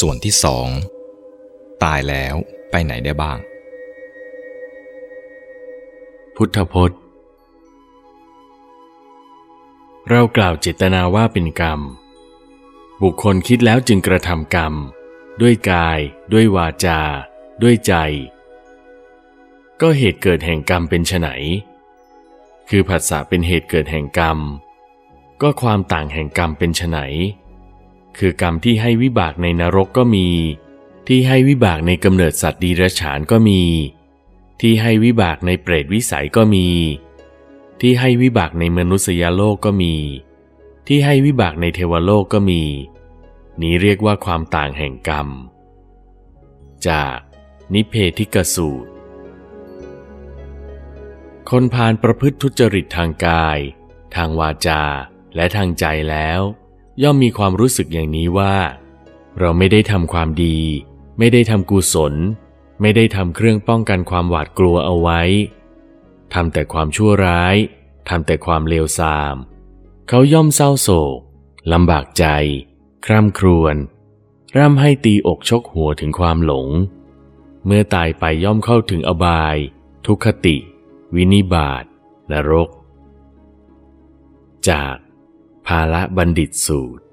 ส่วนที่สองตายแล้วไปไหนได้บ้าง พุทธพจน์ เรากล่าวเจตนาว่าเป็นกรรม บุคคลคิดแล้วจึงกระทำกรรม ด้วยกาย ด้วยวาจา ด้วยใจ ก็เหตุเกิดแห่งกรรมเป็นไนคือผัสสะเป็นเหตุเกิดแห่งกรรม ก็ความต่างแห่งกรรมเป็นไน คือกรรมที่ให้วิบากในนรกก็มี ที่ให้วิบากในกำเนิดสัตว์ดีรฉานก็มี ที่ให้วิบากในเปรตวิสัยก็มี ที่ให้วิบากในมนุษยโลกก็มี ที่ให้วิบากในเทวโลกก็มี นี้เรียกว่าความต่างแห่งกรรม จากนิเพธิกสูตร คนพาลประพฤติทุจริตทางกาย ทางวาจาและทางใจแล้ว ย่อมมีความรู้สึกอย่างนี้ว่า เราไม่ได้ทำความดี ไม่ได้ทำกุศล ไม่ได้ทำเครื่องป้องกันความหวาดกลัวเอาไว้ทำแต่ความชั่วร้ายทำแต่ความเลวทราม เขาย่อมเศร้าโศกลำบากใจ คร่ำครวญร่ำให้ตีอกชกหัวถึงความหลง เมื่อตายไปย่อมเข้าถึงอบาย ทุกขติ วินิบาตนรก จากาละบัณฑิตสูตร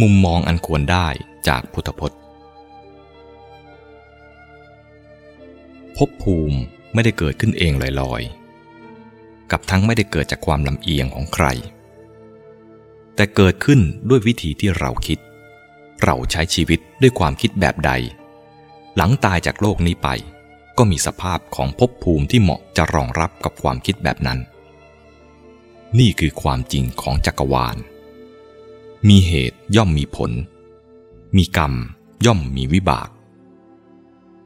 มุมมองอันควรได้จากพุทธพจน์ภพภูมิไม่ได้เกิดขึ้นเองลอยๆ กับทั้งไม่ได้เกิดจากความลำเอียงของใคร แต่เกิดขึ้นด้วยวิธีที่เราคิด เราใช้ชีวิตด้วยความคิดแบบใด หลังตายจากโลกนี้ไป ก็มีสภาพของภพภูมิที่เหมาะจะรองรับกับความคิดแบบนั้น นี่คือความจริงของจักรวาล มีเหตุย่อมมีผล มีกรรมย่อมมีวิบาก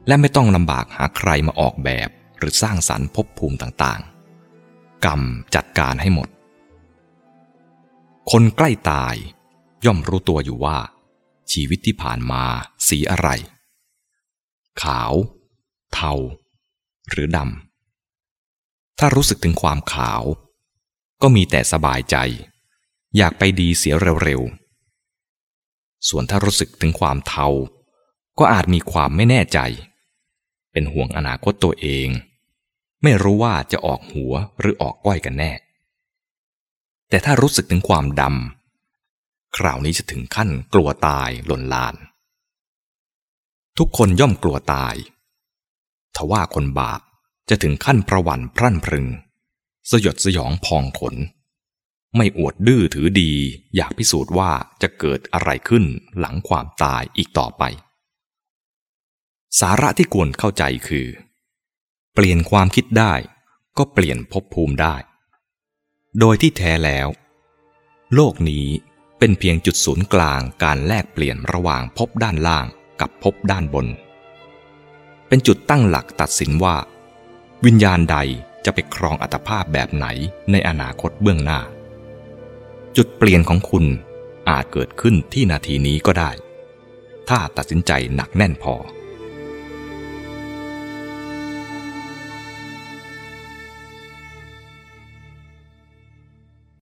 และไม่ต้องลำบากหาใครมาออกแบบหรือสร้างสรรค์ภพภูมิต่างๆ กรรมจัดการให้หมด คนใกล้ตายย่อมรู้ตัวอยู่ว่า ชีวิตที่ผ่านมาสีอะไร ขาว เทา หรือดำ ถ้ารู้สึกถึงความขาว ก็มีแต่สบายใจ อยากไปดีเสียเร็วๆ ส่วนถ้ารู้สึกถึงความเทา ก็อาจมีความไม่แน่ใจ เป็นห่วงอนาคตตัวเอง ไม่รู้ว่าจะออกหัวหรือออกก้อยกันแน่ แต่ถ้ารู้สึกถึงความดำ คราวนี้จะถึงขั้นกลัวตายหล่นลาน ทุกคนย่อมกลัวตาย ทว่าคนบาปจะถึงขั้นประวันพรั่นพรึง สยดสยองพองขน ไม่อวดดื้อถือดีอยากพิสูจน์ว่าจะเกิดอะไรขึ้นหลังความตายอีกต่อไป สาระที่ควรเข้าใจคือ เปลี่ยนความคิดได้ก็เปลี่ยนภพภูมิได้ โดยที่แท้แล้ว โลกนี้ เป็นเพียงจุดศูนย์กลางการแลกเปลี่ยนระหว่างพบด้านล่างกับพบด้านบน เป็นจุดตั้งหลักตัดสินว่า วิญญาณใดจะไปครองอัตภาพแบบไหนในอนาคตเบื้องหน้า จุดเปลี่ยนของคุณอาจเกิดขึ้นที่นาทีนี้ก็ได้ ถ้าตัดสินใจหนักแน่นพอ